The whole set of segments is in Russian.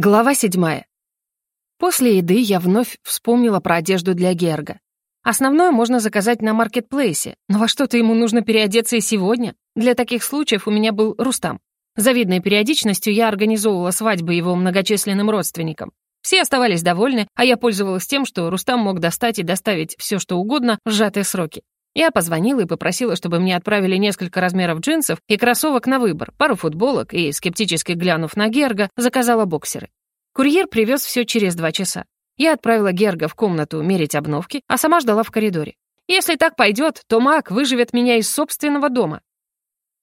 Глава седьмая. После еды я вновь вспомнила про одежду для Герга. Основное можно заказать на маркетплейсе, но во что-то ему нужно переодеться и сегодня. Для таких случаев у меня был Рустам. Завидной периодичностью я организовывала свадьбы его многочисленным родственникам. Все оставались довольны, а я пользовалась тем, что Рустам мог достать и доставить все, что угодно в сжатые сроки. Я позвонила и попросила, чтобы мне отправили несколько размеров джинсов и кроссовок на выбор, пару футболок и, скептически глянув на Герга, заказала боксеры. Курьер привез все через два часа. Я отправила Герга в комнату мерить обновки, а сама ждала в коридоре. Если так пойдет, то маг выживет меня из собственного дома.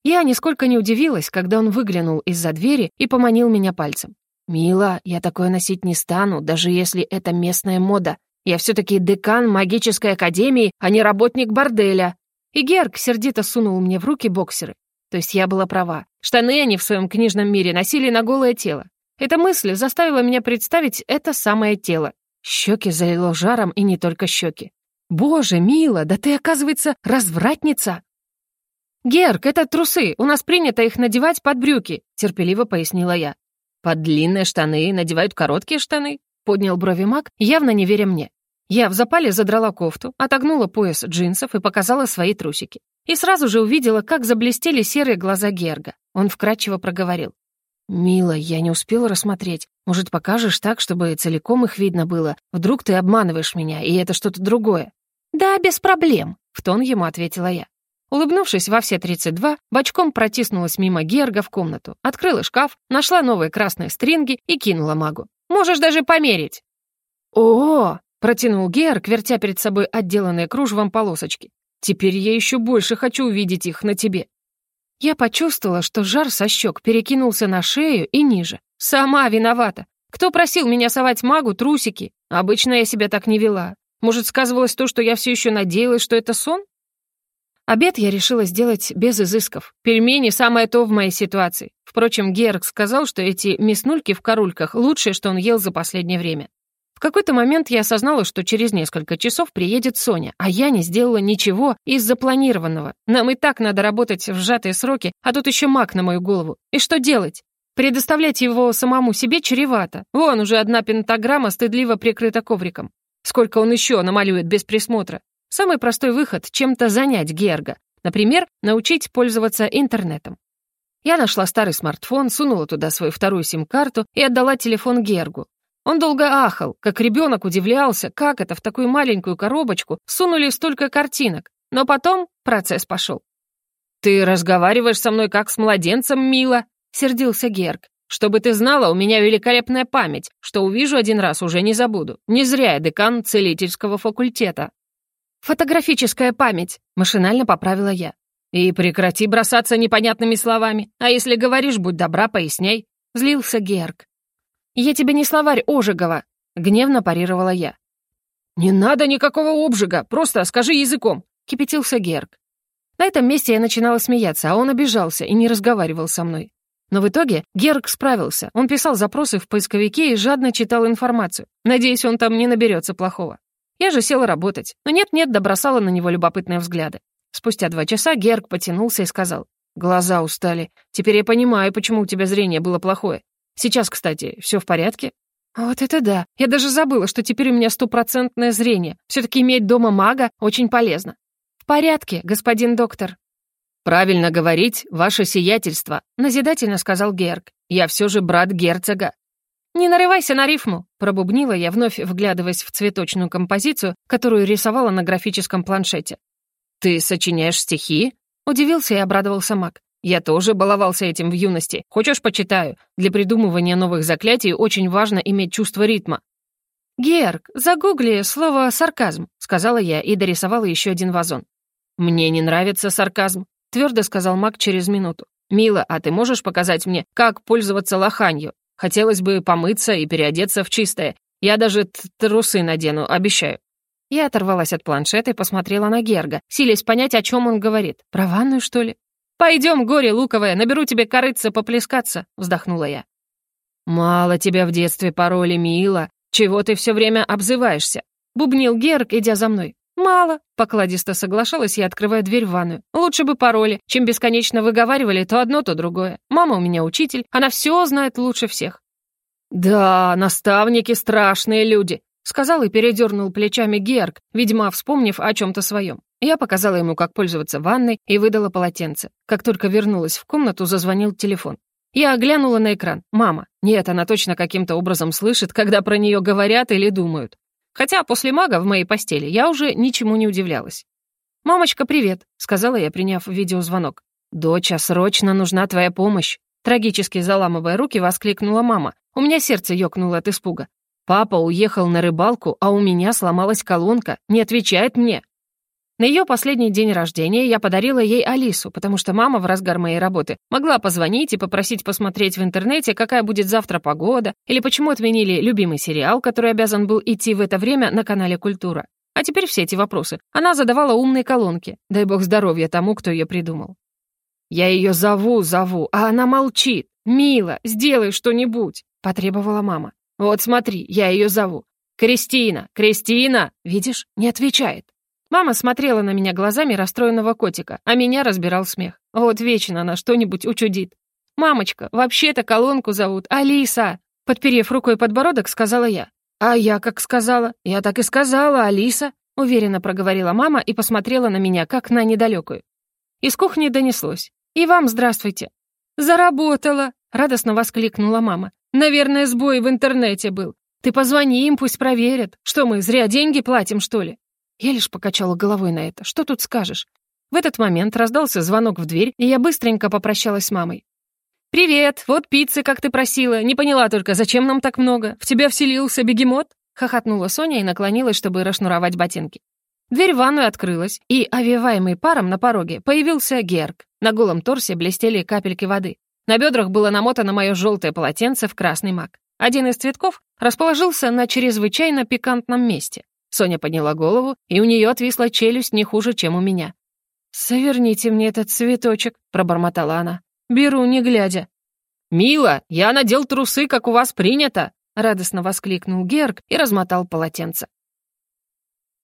Я нисколько не удивилась, когда он выглянул из-за двери и поманил меня пальцем. «Мила, я такое носить не стану, даже если это местная мода. Я все-таки декан магической академии, а не работник борделя». И Герг сердито сунул мне в руки боксеры. То есть я была права. Штаны они в своем книжном мире носили на голое тело. Эта мысль заставила меня представить это самое тело. Щеки залило жаром, и не только щеки. «Боже, мила, да ты, оказывается, развратница!» «Герк, это трусы, у нас принято их надевать под брюки», — терпеливо пояснила я. «Под длинные штаны надевают короткие штаны?» — поднял брови маг, явно не веря мне. Я в запале задрала кофту, отогнула пояс джинсов и показала свои трусики. И сразу же увидела, как заблестели серые глаза Герга. Он вкрадчиво проговорил. «Мила, я не успела рассмотреть. Может, покажешь так, чтобы целиком их видно было? Вдруг ты обманываешь меня, и это что-то другое?» «Да, без проблем», — в тон ему ответила я. Улыбнувшись во все 32, бочком протиснулась мимо Герга в комнату, открыла шкаф, нашла новые красные стринги и кинула магу. «Можешь даже померить!» «О!» Протянул Георг, вертя перед собой отделанные кружевом полосочки. «Теперь я еще больше хочу увидеть их на тебе». Я почувствовала, что жар со щек перекинулся на шею и ниже. Сама виновата. Кто просил меня совать магу трусики? Обычно я себя так не вела. Может, сказывалось то, что я все еще надеялась, что это сон? Обед я решила сделать без изысков. Пельмени — самое то в моей ситуации. Впрочем, Герг сказал, что эти мяснульки в корульках — лучшее, что он ел за последнее время. В какой-то момент я осознала, что через несколько часов приедет Соня, а я не сделала ничего из запланированного. Нам и так надо работать в сжатые сроки, а тут еще маг на мою голову. И что делать? Предоставлять его самому себе чревато. Вон уже одна пентаграмма стыдливо прикрыта ковриком. Сколько он еще намалюет без присмотра? Самый простой выход — чем-то занять Герга. Например, научить пользоваться интернетом. Я нашла старый смартфон, сунула туда свою вторую сим-карту и отдала телефон Гергу. Он долго ахал, как ребенок удивлялся, как это в такую маленькую коробочку сунули столько картинок. Но потом процесс пошел. «Ты разговариваешь со мной как с младенцем, мило», — сердился Герк. «Чтобы ты знала, у меня великолепная память, что увижу один раз, уже не забуду. Не зря я декан целительского факультета». «Фотографическая память», — машинально поправила я. «И прекрати бросаться непонятными словами. А если говоришь, будь добра, поясняй», — злился Герк. «Я тебе не словарь Ожегова», — гневно парировала я. «Не надо никакого обжига, просто скажи языком», — кипятился Герк. На этом месте я начинала смеяться, а он обижался и не разговаривал со мной. Но в итоге Герк справился. Он писал запросы в поисковике и жадно читал информацию. Надеюсь, он там не наберется плохого. Я же села работать, но нет-нет, добросала на него любопытные взгляды. Спустя два часа Герк потянулся и сказал. «Глаза устали. Теперь я понимаю, почему у тебя зрение было плохое. Сейчас, кстати, все в порядке?» «Вот это да! Я даже забыла, что теперь у меня стопроцентное зрение. Все-таки иметь дома мага очень полезно». «В порядке, господин доктор». «Правильно говорить, ваше сиятельство», — назидательно сказал Герк. «Я все же брат герцога». «Не нарывайся на рифму», — пробубнила я, вновь вглядываясь в цветочную композицию, которую рисовала на графическом планшете. «Ты сочиняешь стихи?» — удивился и обрадовался маг. Я тоже баловался этим в юности. Хочешь, почитаю? Для придумывания новых заклятий очень важно иметь чувство ритма». «Герк, загугли слово «сарказм», — сказала я и дорисовала еще один вазон. «Мне не нравится сарказм», — твердо сказал маг через минуту. «Мила, а ты можешь показать мне, как пользоваться лоханью? Хотелось бы помыться и переодеться в чистое. Я даже трусы надену, обещаю». Я оторвалась от планшета и посмотрела на Герга, силясь понять, о чем он говорит. Про ванную, что ли? «Пойдем, горе луковое, наберу тебе корыться поплескаться», — вздохнула я. «Мало тебя в детстве пароли, мила. Чего ты все время обзываешься?» — бубнил Герк, идя за мной. «Мало», — покладисто соглашалась я, открывая дверь в ванную. «Лучше бы пароли. Чем бесконечно выговаривали то одно, то другое. Мама у меня учитель, она все знает лучше всех». «Да, наставники страшные люди», — сказал и передернул плечами Герк, видимо, вспомнив о чем-то своем. Я показала ему, как пользоваться ванной, и выдала полотенце. Как только вернулась в комнату, зазвонил телефон. Я оглянула на экран. Мама. Нет, она точно каким-то образом слышит, когда про нее говорят или думают. Хотя после мага в моей постели я уже ничему не удивлялась. «Мамочка, привет», — сказала я, приняв видеозвонок. «Доча, срочно нужна твоя помощь», — трагически заламывая руки, воскликнула мама. У меня сердце ёкнуло от испуга. «Папа уехал на рыбалку, а у меня сломалась колонка, не отвечает мне». На ее последний день рождения я подарила ей Алису, потому что мама в разгар моей работы могла позвонить и попросить посмотреть в интернете, какая будет завтра погода, или почему отменили любимый сериал, который обязан был идти в это время на канале «Культура». А теперь все эти вопросы она задавала умные колонки, дай бог здоровья тому, кто ее придумал. «Я ее зову, зову, а она молчит. Мила, сделай что-нибудь», — потребовала мама. «Вот смотри, я ее зову. Кристина, Кристина!» Видишь, не отвечает. Мама смотрела на меня глазами расстроенного котика, а меня разбирал смех. Вот вечно она что-нибудь учудит. «Мамочка, вообще-то колонку зовут Алиса!» Подперев рукой подбородок, сказала я. «А я как сказала? Я так и сказала, Алиса!» Уверенно проговорила мама и посмотрела на меня, как на недалекую. Из кухни донеслось. «И вам здравствуйте!» «Заработала!» — радостно воскликнула мама. «Наверное, сбой в интернете был. Ты позвони им, пусть проверят. Что мы, зря деньги платим, что ли?» Я лишь покачала головой на это. Что тут скажешь? В этот момент раздался звонок в дверь, и я быстренько попрощалась с мамой. «Привет, вот пиццы, как ты просила. Не поняла только, зачем нам так много? В тебя вселился бегемот?» Хохотнула Соня и наклонилась, чтобы расшнуровать ботинки. Дверь в ванную открылась, и, овиваемый паром на пороге, появился Герк. На голом торсе блестели капельки воды. На бедрах было намотано мое желтое полотенце в красный мак. Один из цветков расположился на чрезвычайно пикантном месте. Соня подняла голову, и у нее отвисла челюсть не хуже, чем у меня. «Соверните мне этот цветочек», — пробормотала она. «Беру, не глядя». «Мила, я надел трусы, как у вас принято!» — радостно воскликнул Герк и размотал полотенце.